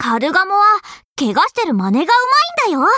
カルガモは怪我してる真似がうまいんだよ。